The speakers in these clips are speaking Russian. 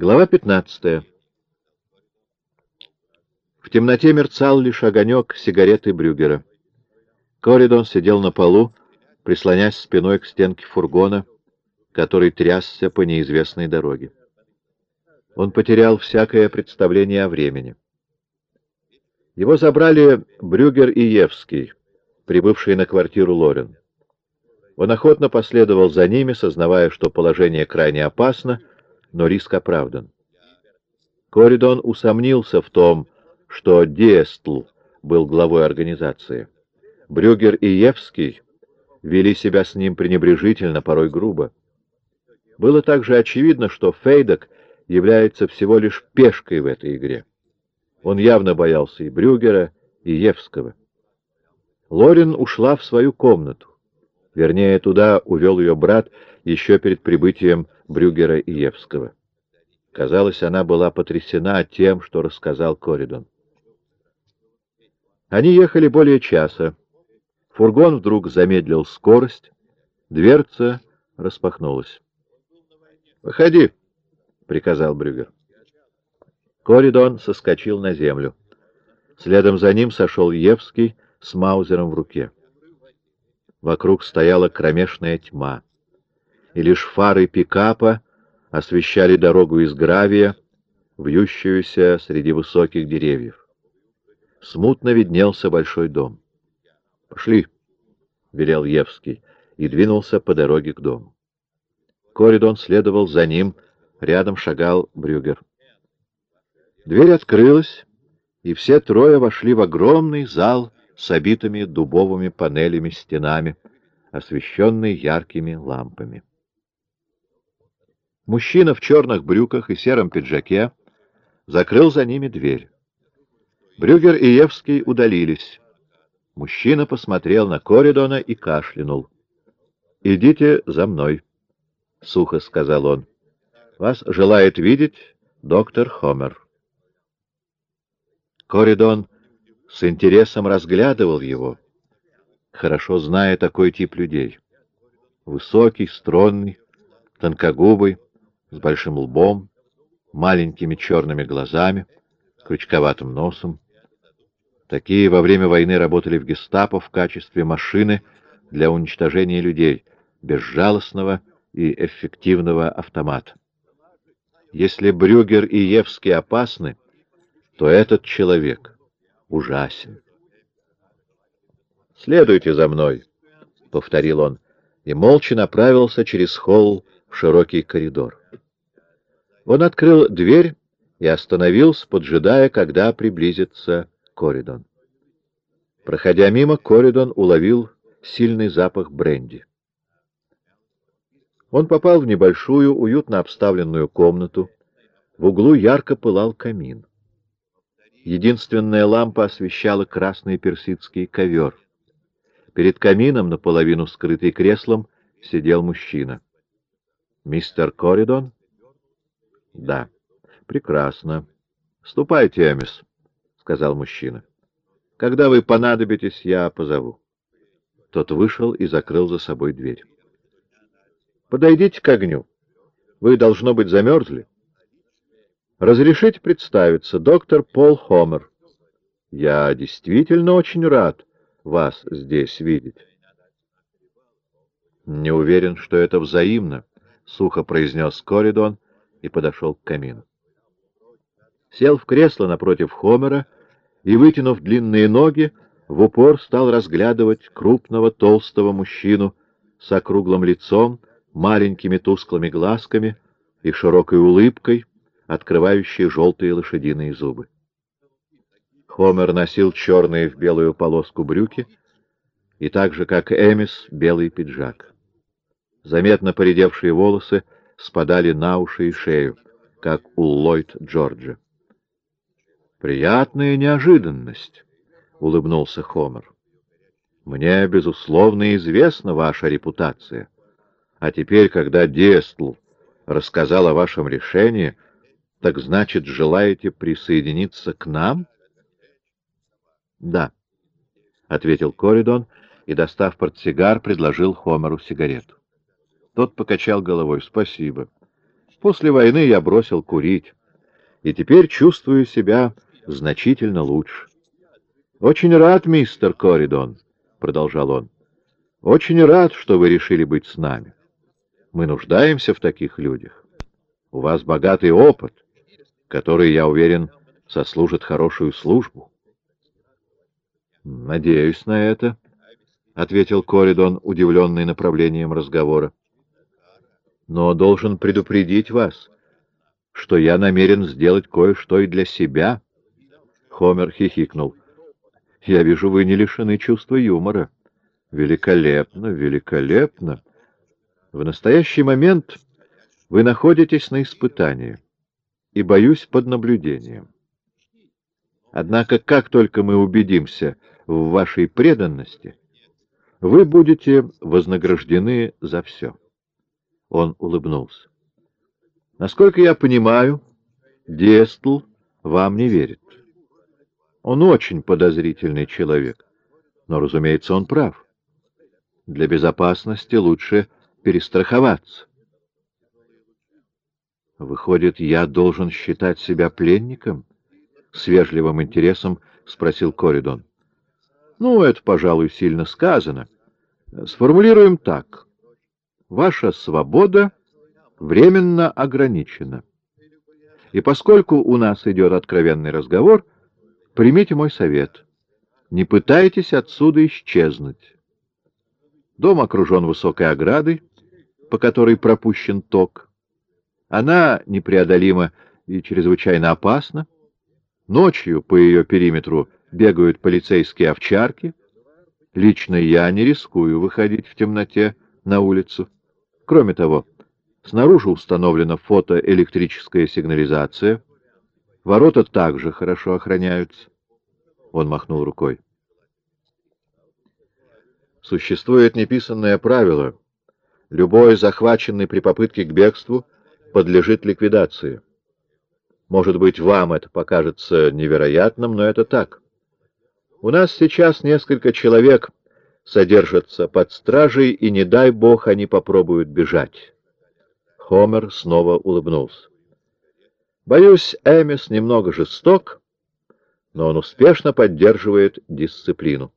Глава 15. В темноте мерцал лишь огонек сигареты Брюгера. Коридон сидел на полу, прислонясь спиной к стенке фургона, который трясся по неизвестной дороге. Он потерял всякое представление о времени. Его забрали Брюгер и Евский, прибывшие на квартиру Лорен. Он охотно последовал за ними, сознавая, что положение крайне опасно, но риск оправдан. Коридон усомнился в том, что Диестл был главой организации. Брюгер и Евский вели себя с ним пренебрежительно, порой грубо. Было также очевидно, что Фейдок является всего лишь пешкой в этой игре. Он явно боялся и Брюгера, и Евского. Лорин ушла в свою комнату. Вернее, туда увел ее брат еще перед прибытием Брюгера и Евского. Казалось, она была потрясена тем, что рассказал Коридон. Они ехали более часа. Фургон вдруг замедлил скорость, дверца распахнулась. — Выходи, — приказал Брюгер. Коридон соскочил на землю. Следом за ним сошел Евский с маузером в руке. Вокруг стояла кромешная тьма, и лишь фары пикапа освещали дорогу из гравия, вьющуюся среди высоких деревьев. Смутно виднелся большой дом. — Пошли, — велел Евский, и двинулся по дороге к дому. Коридон следовал за ним, рядом шагал Брюгер. Дверь открылась, и все трое вошли в огромный зал с обитыми дубовыми панелями стенами, освещенный яркими лампами. Мужчина в черных брюках и сером пиджаке закрыл за ними дверь. Брюгер и Евский удалились. Мужчина посмотрел на Коридона и кашлянул. — Идите за мной, — сухо сказал он. — Вас желает видеть доктор Хомер. Коридон с интересом разглядывал его, хорошо зная такой тип людей. Высокий, стронный, тонкогубый, с большим лбом, маленькими черными глазами, крючковатым носом. Такие во время войны работали в гестапо в качестве машины для уничтожения людей, безжалостного и эффективного автомата. Если Брюгер и Евский опасны, то этот человек ужасен. «Следуйте за мной», — повторил он, и молча направился через холл в широкий коридор. Он открыл дверь и остановился, поджидая, когда приблизится Коридон. Проходя мимо, Коридон уловил сильный запах бренди. Он попал в небольшую, уютно обставленную комнату. В углу ярко пылал камин. Единственная лампа освещала красный персидский ковер. Перед камином, наполовину скрытый креслом, сидел мужчина. «Мистер Коридон?» «Да». «Прекрасно. Ступайте, Эмис сказал мужчина. — Когда вы понадобитесь, я позову. Тот вышел и закрыл за собой дверь. — Подойдите к огню. Вы, должно быть, замерзли. — Разрешите представиться, доктор Пол Хомер. — Я действительно очень рад вас здесь видеть. — Не уверен, что это взаимно, — сухо произнес Коридон и подошел к камину. Сел в кресло напротив Хомера и, вытянув длинные ноги, в упор стал разглядывать крупного толстого мужчину с округлым лицом, маленькими тусклыми глазками и широкой улыбкой, открывающей желтые лошадиные зубы. Хомер носил черные в белую полоску брюки и так же, как Эмис, белый пиджак. Заметно поредевшие волосы спадали на уши и шею, как у Ллойд Джорджа. «Приятная неожиданность», — улыбнулся Хомер. «Мне, безусловно, известна ваша репутация. А теперь, когда Дестл рассказал о вашем решении, так значит, желаете присоединиться к нам?» «Да», — ответил Коридон и, достав портсигар, предложил Хомеру сигарету. Тот покачал головой. «Спасибо. После войны я бросил курить, и теперь чувствую себя значительно лучше. «Очень рад, мистер Коридон», — продолжал он. «Очень рад, что вы решили быть с нами. Мы нуждаемся в таких людях. У вас богатый опыт, который, я уверен, сослужит хорошую службу». «Надеюсь на это», — ответил Коридон, удивленный направлением разговора. «Но должен предупредить вас, что я намерен сделать кое-что и для себя». Хомер хихикнул. Я вижу, вы не лишены чувства юмора. Великолепно, великолепно. В настоящий момент вы находитесь на испытании и, боюсь, под наблюдением. Однако, как только мы убедимся в вашей преданности, вы будете вознаграждены за все. Он улыбнулся. Насколько я понимаю, Дестл вам не верит. Он очень подозрительный человек. Но, разумеется, он прав. Для безопасности лучше перестраховаться. Выходит, я должен считать себя пленником? С вежливым интересом спросил Коридон. Ну, это, пожалуй, сильно сказано. Сформулируем так. Ваша свобода временно ограничена. И поскольку у нас идет откровенный разговор, Примите мой совет. Не пытайтесь отсюда исчезнуть. Дом окружен высокой оградой, по которой пропущен ток. Она непреодолима и чрезвычайно опасна. Ночью по ее периметру бегают полицейские овчарки. Лично я не рискую выходить в темноте на улицу. Кроме того, снаружи установлена фотоэлектрическая сигнализация — Ворота также хорошо охраняются. Он махнул рукой. Существует неписанное правило. Любой захваченный при попытке к бегству подлежит ликвидации. Может быть, вам это покажется невероятным, но это так. У нас сейчас несколько человек содержатся под стражей, и не дай бог они попробуют бежать. Хомер снова улыбнулся. Боюсь, Эмис немного жесток, но он успешно поддерживает дисциплину.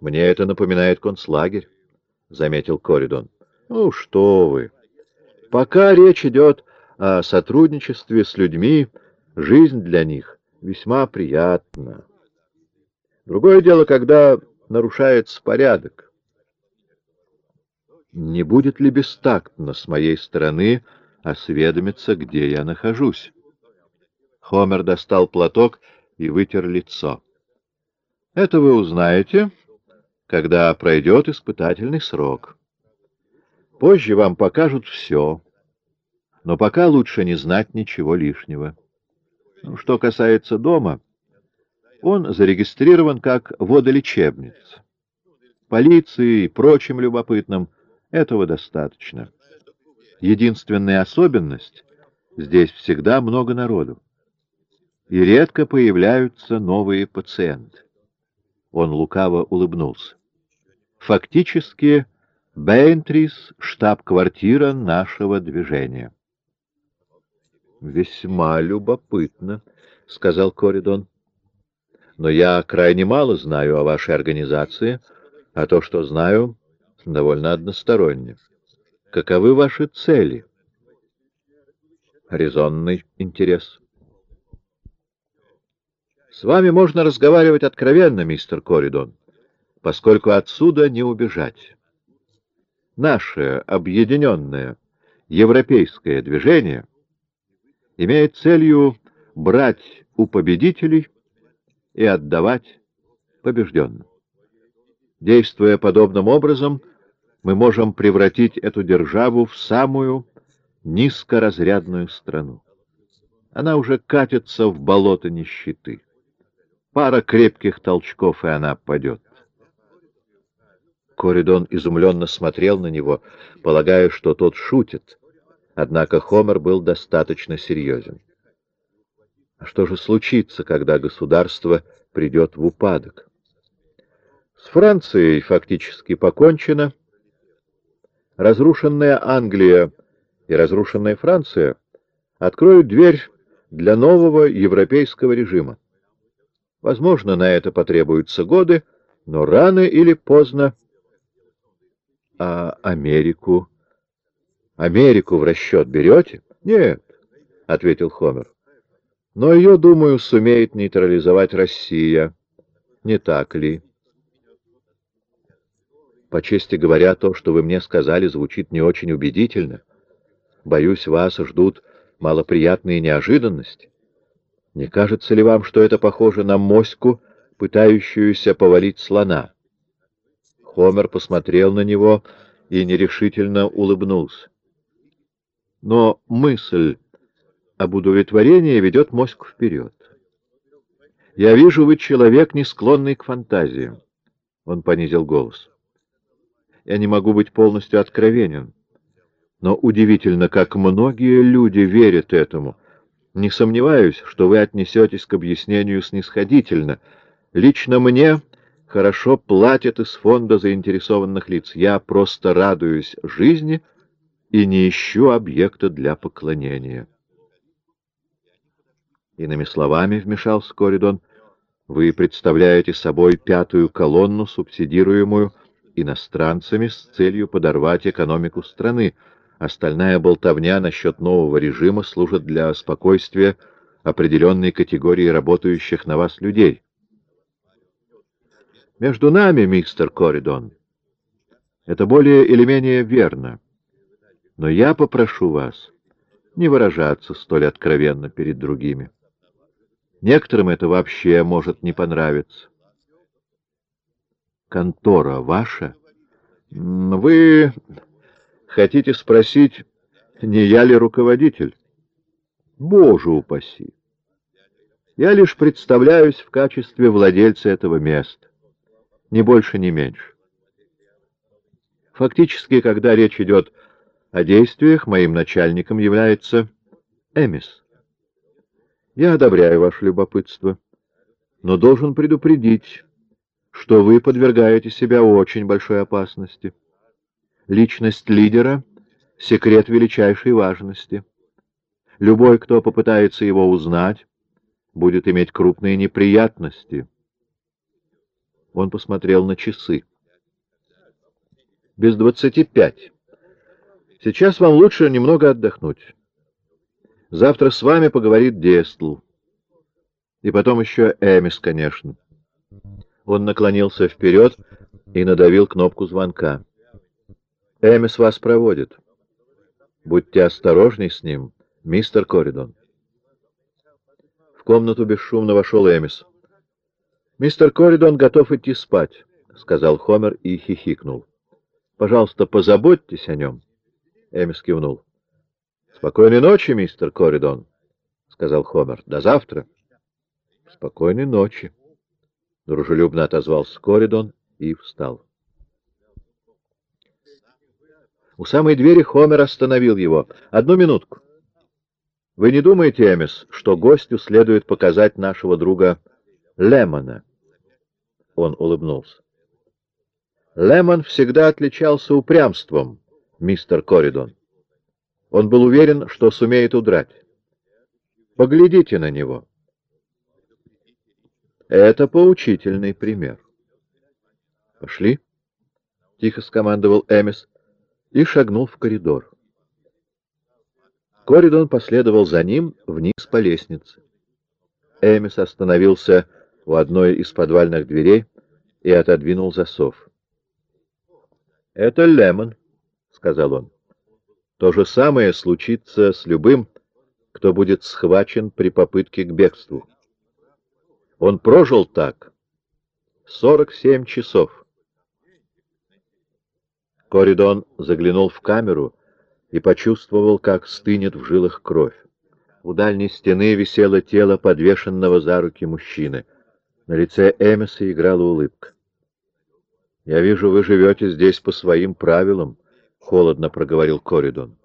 «Мне это напоминает концлагерь», — заметил Коридон. «Ну что вы! Пока речь идет о сотрудничестве с людьми, жизнь для них весьма приятна. Другое дело, когда нарушается порядок. Не будет ли бестактно с моей стороны осведомиться, где я нахожусь. Хомер достал платок и вытер лицо. Это вы узнаете, когда пройдет испытательный срок. Позже вам покажут все, но пока лучше не знать ничего лишнего. Что касается дома, он зарегистрирован как водолечебница. Полиции и прочим любопытным этого достаточно. Единственная особенность — здесь всегда много народу. И редко появляются новые пациенты. Он лукаво улыбнулся. Фактически, Бейнтрис — штаб-квартира нашего движения. «Весьма любопытно», — сказал Коридон. «Но я крайне мало знаю о вашей организации, а то, что знаю, довольно односторонне». Каковы ваши цели? Резонный интерес. С вами можно разговаривать откровенно, мистер Коридон, поскольку отсюда не убежать. Наше объединенное европейское движение имеет целью брать у победителей и отдавать побежденным. Действуя подобным образом, мы можем превратить эту державу в самую низкоразрядную страну. Она уже катится в болото нищеты. Пара крепких толчков, и она падет. Коридон изумленно смотрел на него, полагая, что тот шутит. Однако Хомер был достаточно серьезен. А что же случится, когда государство придет в упадок? С Францией фактически покончено, Разрушенная Англия и разрушенная Франция откроют дверь для нового европейского режима. Возможно, на это потребуются годы, но рано или поздно... А Америку? Америку в расчет берете? Нет, — ответил Хомер. Но ее, думаю, сумеет нейтрализовать Россия. Не так ли? По чести говоря, то, что вы мне сказали, звучит не очень убедительно. Боюсь, вас ждут малоприятные неожиданности. Не кажется ли вам, что это похоже на моську, пытающуюся повалить слона? Хомер посмотрел на него и нерешительно улыбнулся. Но мысль об удовлетворении ведет моську вперед. «Я вижу, вы человек, не склонный к фантазиям». Он понизил голос. «Я не могу быть полностью откровенен, но удивительно, как многие люди верят этому. Не сомневаюсь, что вы отнесетесь к объяснению снисходительно. Лично мне хорошо платят из фонда заинтересованных лиц. Я просто радуюсь жизни и не ищу объекта для поклонения». Иными словами, вмешался Коридон, вы представляете собой пятую колонну, субсидируемую иностранцами с целью подорвать экономику страны. Остальная болтовня насчет нового режима служит для спокойствия определенной категории работающих на вас людей. Между нами, мистер Коридон, это более или менее верно. Но я попрошу вас не выражаться столь откровенно перед другими. Некоторым это вообще может не понравиться. Контора ваша? Вы хотите спросить, не я ли руководитель? Боже упаси! Я лишь представляюсь в качестве владельца этого места. Ни больше, ни меньше. Фактически, когда речь идет о действиях, моим начальником является Эмис. Я одобряю ваше любопытство, но должен предупредить, что вы подвергаете себя очень большой опасности. Личность лидера — секрет величайшей важности. Любой, кто попытается его узнать, будет иметь крупные неприятности. Он посмотрел на часы. Без двадцати пять. Сейчас вам лучше немного отдохнуть. Завтра с вами поговорит Дестл. И потом еще Эмис, конечно. Он наклонился вперед и надавил кнопку звонка. Эмис вас проводит. Будьте осторожней с ним, мистер Коридон. В комнату бесшумно вошел Эмис. «Мистер Коридон готов идти спать», — сказал Хомер и хихикнул. «Пожалуйста, позаботьтесь о нем». Эмис кивнул. «Спокойной ночи, мистер Коридон», — сказал Хомер. «До завтра». «Спокойной ночи», — дружелюбно отозвался Коридон и встал. У самой двери Хомер остановил его. «Одну минутку. Вы не думаете, Эмис, что гостю следует показать нашего друга Лемона?» Он улыбнулся. «Лемон всегда отличался упрямством, мистер Коридон. Он был уверен, что сумеет удрать. Поглядите на него. Это поучительный пример. «Пошли», — тихо скомандовал Эмис и шагнул в коридор. Коридон последовал за ним вниз по лестнице. Эмис остановился у одной из подвальных дверей и отодвинул засов. «Это Лемон», — сказал он. То же самое случится с любым, кто будет схвачен при попытке к бегству. Он прожил так 47 часов. Коридон заглянул в камеру и почувствовал, как стынет в жилах кровь. У дальней стены висело тело подвешенного за руки мужчины. На лице Эмиса играла улыбка. «Я вижу, вы живете здесь по своим правилам», — холодно проговорил Коридон.